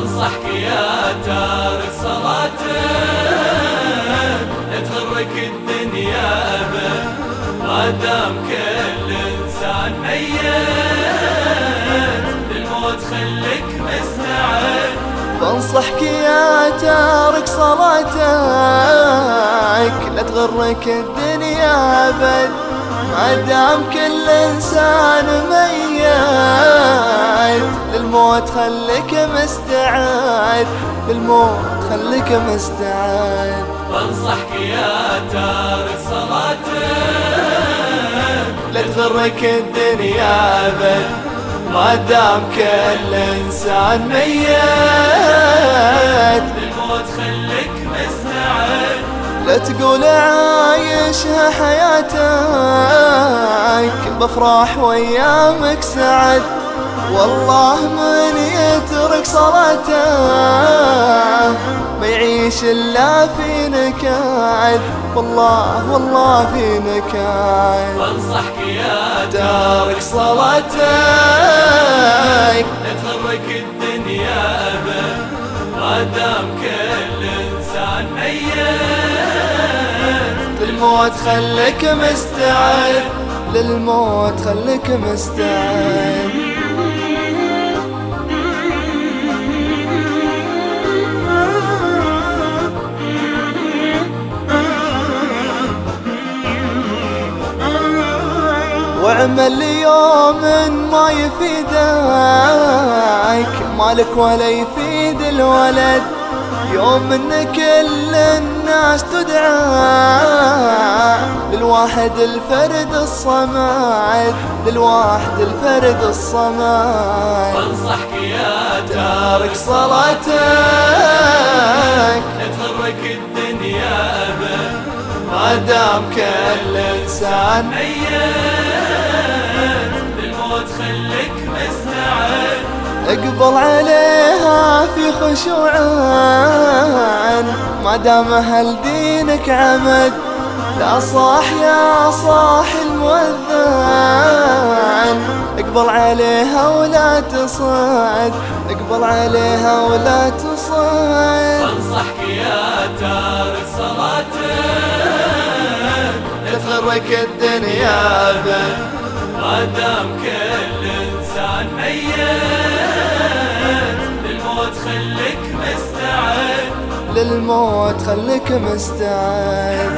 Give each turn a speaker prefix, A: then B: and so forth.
A: انصحك يا تارك صلاتك لا تغرك الدنيا ابد ما دام كل إنسان ميت للموت خليك مستعد.
B: بنصحك يا تارك صلاتك لا تغرك الدنيا ابد ما دام كل إنسان ميت. للموت خليك مستعد للموت خليك مستعد.
A: بنصحك يا تارك صلاتك
B: لا تغرك الدنيا أبد ما دام كل إنسان ميت.
A: للموت خليك مستعد.
B: لا تقول عايشها حياتك بفرح وايامك سعد. والله من يترك صلاته ما يعيش إلا في نكاد والله والله في نكاد
A: بنصحك يا
B: تارك صلاتك.
A: لا تغرك الدنيا أبد. ما دام كل إنسان ميت.
B: للموت خليك مستعد. للموت خليك مستعد. واعمل يوم ما يفيدك مالك ولا يفيد الولد. يوم إن كل الناس تدعى للواحد الفرد الصمد للواحد الفرد الصمد.
A: بنصحك يا
B: تارك صلاتك
A: لا الدنيا.
B: ما دام كل انسان
A: ميت للموت خليك مستعد.
B: اقبل عليها في خشوع ما دام أهل دينك عمد لا صاح يا صاح المؤذن. اقبل عليها ولا تصعد. اقبل عليها ولا تصعد.
A: بنصحك يا تارك
B: لا تغرك الدنيا ابد
A: ما دام كل إنسان ميت. للموت خليك مستعد.
B: للموت خليك مستعد.